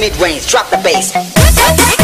Mid-range, drop the bass.